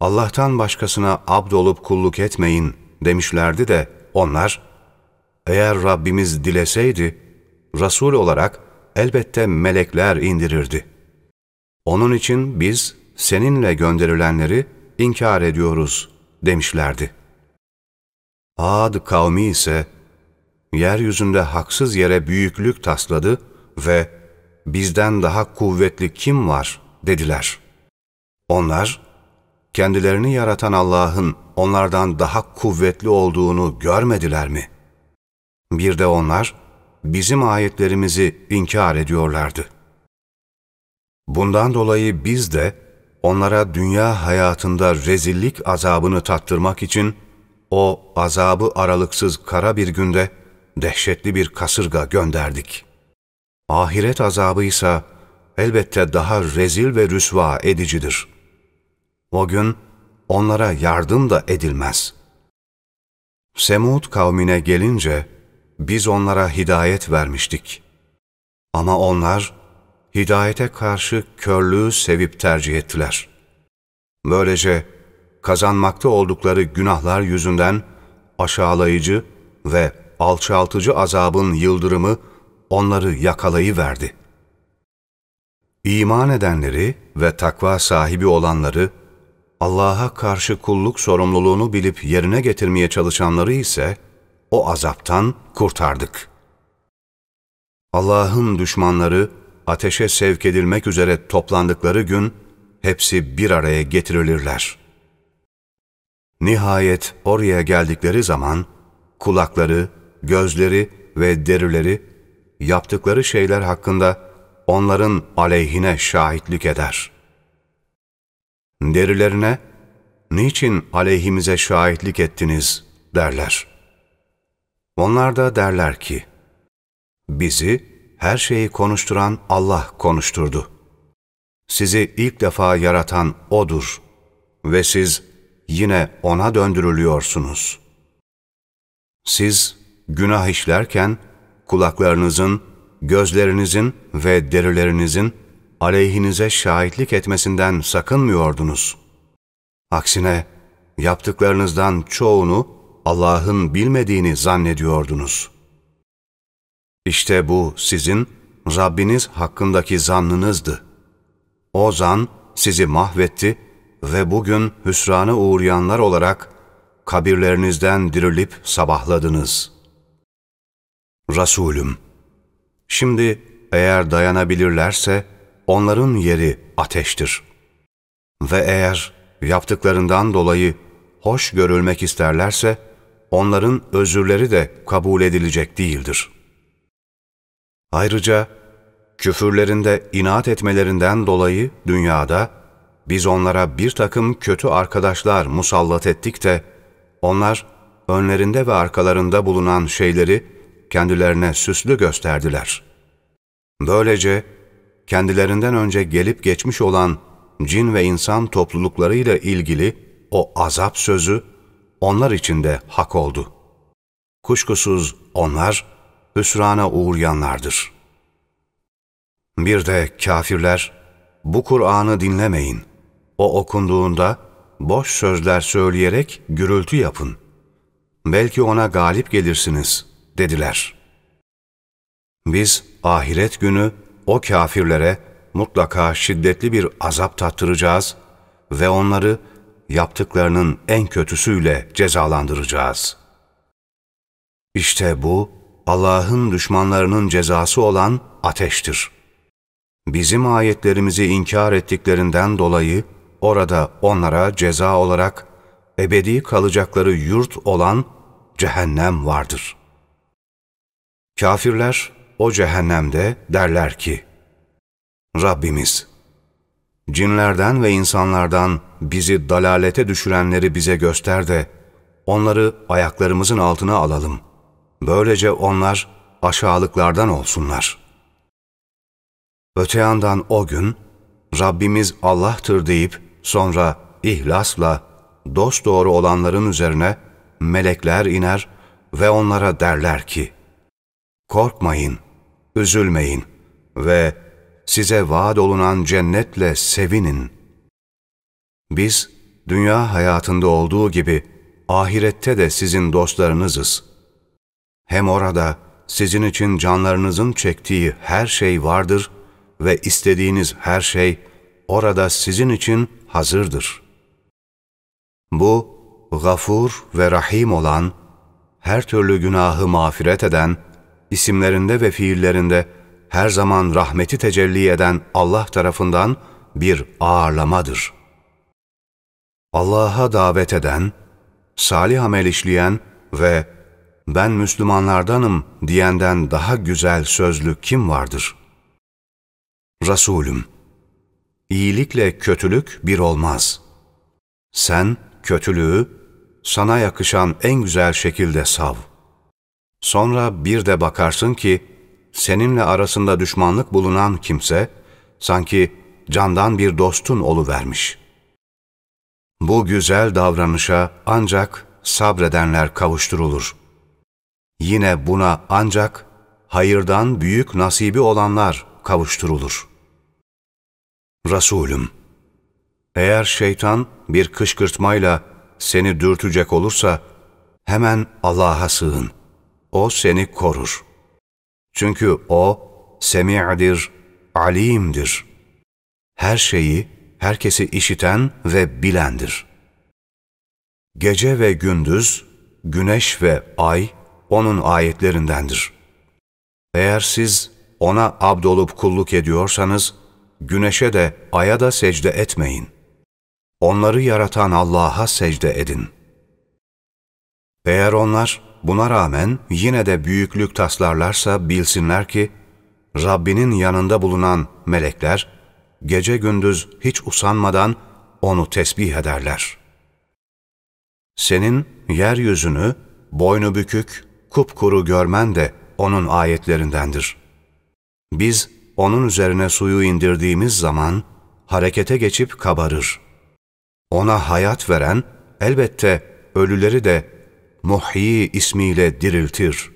Allah'tan başkasına abd olup kulluk etmeyin demişlerdi de onlar, eğer Rabbimiz dileseydi, Resul olarak elbette melekler indirirdi. Onun için biz seninle gönderilenleri inkar ediyoruz demişlerdi. Ad kavmi ise yeryüzünde haksız yere büyüklük tasladı ve bizden daha kuvvetli kim var dediler. Onlar, kendilerini yaratan Allah'ın onlardan daha kuvvetli olduğunu görmediler mi? Bir de onlar, bizim ayetlerimizi inkar ediyorlardı. Bundan dolayı biz de onlara dünya hayatında rezillik azabını tattırmak için o azabı aralıksız kara bir günde dehşetli bir kasırga gönderdik. Ahiret azabı ise elbette daha rezil ve rüsva edicidir. O gün onlara yardım da edilmez. Semud kavmine gelince biz onlara hidayet vermiştik. Ama onlar hidayete karşı körlüğü sevip tercih ettiler. Böylece kazanmakta oldukları günahlar yüzünden aşağılayıcı ve alçaltıcı azabın yıldırımı onları yakalayıverdi. İman edenleri ve takva sahibi olanları, Allah'a karşı kulluk sorumluluğunu bilip yerine getirmeye çalışanları ise o azaptan kurtardık. Allah'ın düşmanları ateşe sevk edilmek üzere toplandıkları gün hepsi bir araya getirilirler. Nihayet oraya geldikleri zaman kulakları, gözleri ve derileri yaptıkları şeyler hakkında onların aleyhine şahitlik eder. Derilerine, niçin aleyhimize şahitlik ettiniz derler. Onlar da derler ki, bizi her şeyi konuşturan Allah konuşturdu. Sizi ilk defa yaratan O'dur ve siz yine O'na döndürülüyorsunuz. Siz günah işlerken kulaklarınızın, gözlerinizin ve derilerinizin aleyhinize şahitlik etmesinden sakınmıyordunuz. Aksine yaptıklarınızdan çoğunu Allah'ın bilmediğini zannediyordunuz. İşte bu sizin Rabbiniz hakkındaki zannınızdı. O zan sizi mahvetti ve bugün hüsrana uğrayanlar olarak kabirlerinizden dirilip sabahladınız. Resulüm, şimdi eğer dayanabilirlerse onların yeri ateştir. Ve eğer yaptıklarından dolayı hoş görülmek isterlerse, onların özürleri de kabul edilecek değildir. Ayrıca küfürlerinde inat etmelerinden dolayı dünyada biz onlara bir takım kötü arkadaşlar musallat ettik de onlar önlerinde ve arkalarında bulunan şeyleri kendilerine süslü gösterdiler. Böylece kendilerinden önce gelip geçmiş olan cin ve insan topluluklarıyla ilgili o azap sözü onlar için de hak oldu. Kuşkusuz onlar hüsrana uğrayanlardır. Bir de kafirler, bu Kur'an'ı dinlemeyin. O okunduğunda boş sözler söyleyerek gürültü yapın. Belki ona galip gelirsiniz, dediler. Biz ahiret günü o kafirlere mutlaka şiddetli bir azap tattıracağız ve onları yaptıklarının en kötüsüyle cezalandıracağız. İşte bu Allah'ın düşmanlarının cezası olan ateştir. Bizim ayetlerimizi inkar ettiklerinden dolayı orada onlara ceza olarak ebedi kalacakları yurt olan cehennem vardır. Kafirler o cehennemde derler ki, Rabbimiz, cinlerden ve insanlardan bizi dalalete düşürenleri bize göster de, onları ayaklarımızın altına alalım. Böylece onlar aşağılıklardan olsunlar. Öte yandan o gün, Rabbimiz Allah'tır deyip sonra ihlasla dosdoğru olanların üzerine melekler iner ve onlara derler ki, Korkmayın, üzülmeyin ve size vaat olunan cennetle sevinin. Biz, dünya hayatında olduğu gibi ahirette de sizin dostlarınızız. Hem orada sizin için canlarınızın çektiği her şey vardır ve istediğiniz her şey orada sizin için hazırdır. Bu, gafur ve rahim olan, her türlü günahı mağfiret eden, isimlerinde ve fiillerinde her zaman rahmeti tecelli eden Allah tarafından bir ağırlamadır. Allah'a davet eden, salih amel işleyen ve ben Müslümanlardanım diyenden daha güzel sözlü kim vardır? Resulüm, iyilikle kötülük bir olmaz. Sen kötülüğü sana yakışan en güzel şekilde sav. Sonra bir de bakarsın ki, seninle arasında düşmanlık bulunan kimse, sanki candan bir dostun oluvermiş. Bu güzel davranışa ancak sabredenler kavuşturulur. Yine buna ancak hayırdan büyük nasibi olanlar kavuşturulur. Resulüm, eğer şeytan bir kışkırtmayla seni dürtecek olursa, hemen Allah'a sığın. O seni korur. Çünkü O, semi'dir, alimdir. Her şeyi, herkesi işiten ve bilendir. Gece ve gündüz, güneş ve ay, O'nun ayetlerindendir. Eğer siz O'na abdolup kulluk ediyorsanız, güneşe de, aya da secde etmeyin. Onları yaratan Allah'a secde edin. Eğer onlar buna rağmen yine de büyüklük taslarlarsa bilsinler ki, Rabbinin yanında bulunan melekler, gece gündüz hiç usanmadan onu tesbih ederler. Senin yeryüzünü boynu bükük, kupkuru görmen de onun ayetlerindendir. Biz onun üzerine suyu indirdiğimiz zaman harekete geçip kabarır. Ona hayat veren elbette ölüleri de Muhyi ismiyle diriltir.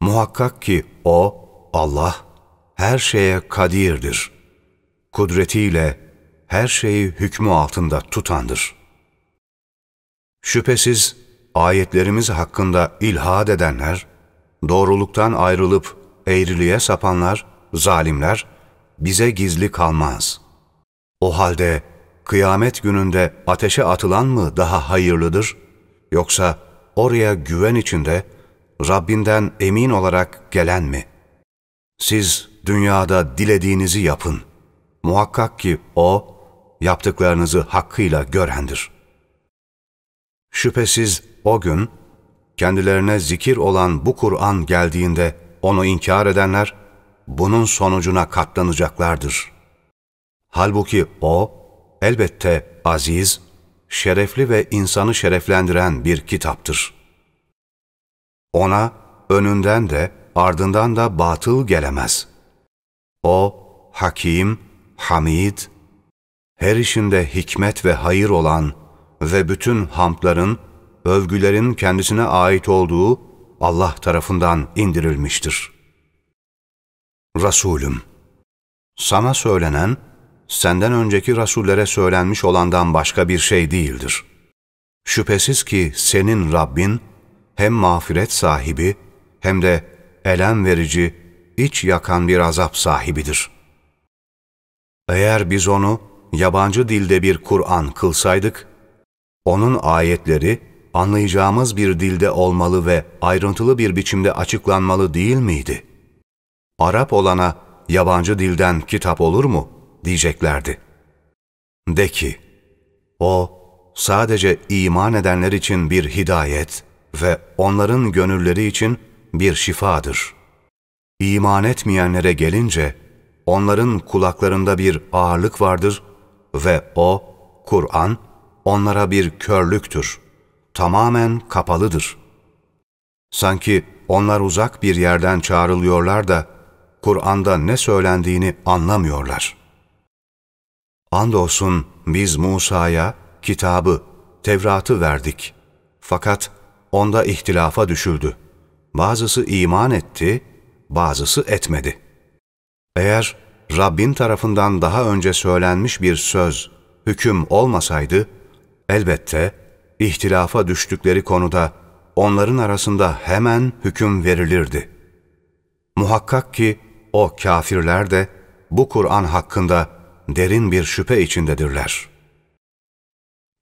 Muhakkak ki O, Allah, her şeye kadirdir. Kudretiyle her şeyi hükmü altında tutandır. Şüphesiz ayetlerimiz hakkında ilhad edenler, doğruluktan ayrılıp eğriliğe sapanlar, zalimler, bize gizli kalmaz. O halde kıyamet gününde ateşe atılan mı daha hayırlıdır, yoksa oraya güven içinde, Rabbinden emin olarak gelen mi? Siz dünyada dilediğinizi yapın. Muhakkak ki O, yaptıklarınızı hakkıyla görendir. Şüphesiz o gün, kendilerine zikir olan bu Kur'an geldiğinde onu inkar edenler, bunun sonucuna katlanacaklardır. Halbuki o, elbette aziz, şerefli ve insanı şereflendiren bir kitaptır. Ona önünden de ardından da batıl gelemez. O, hakim, hamid, her işinde hikmet ve hayır olan ve bütün hamdların, övgülerin kendisine ait olduğu Allah tarafından indirilmiştir. Resulüm, sana söylenen, senden önceki rasullere söylenmiş olandan başka bir şey değildir. Şüphesiz ki senin Rabbin hem mağfiret sahibi hem de elem verici, iç yakan bir azap sahibidir. Eğer biz onu yabancı dilde bir Kur'an kılsaydık, onun ayetleri anlayacağımız bir dilde olmalı ve ayrıntılı bir biçimde açıklanmalı değil miydi? Arap olana yabancı dilden kitap olur mu? Diyeceklerdi. De ki, o sadece iman edenler için bir hidayet ve onların gönülleri için bir şifadır. İman etmeyenlere gelince, onların kulaklarında bir ağırlık vardır ve o, Kur'an, onlara bir körlüktür. Tamamen kapalıdır. Sanki onlar uzak bir yerden çağrılıyorlar da Kur'an'da ne söylendiğini anlamıyorlar. Andolsun biz Musa'ya kitabı, Tevrat'ı verdik. Fakat onda ihtilafa düşüldü. Bazısı iman etti, bazısı etmedi. Eğer Rabbin tarafından daha önce söylenmiş bir söz, hüküm olmasaydı, elbette ihtilafa düştükleri konuda onların arasında hemen hüküm verilirdi. Muhakkak ki o kafirler de bu Kur'an hakkında derin bir şüphe içindedirler.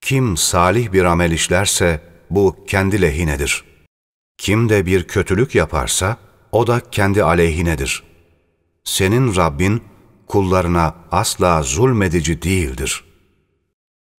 Kim salih bir amel işlerse bu kendi lehinedir. Kim de bir kötülük yaparsa o da kendi aleyhinedir. Senin Rabbin kullarına asla zulmedici değildir.''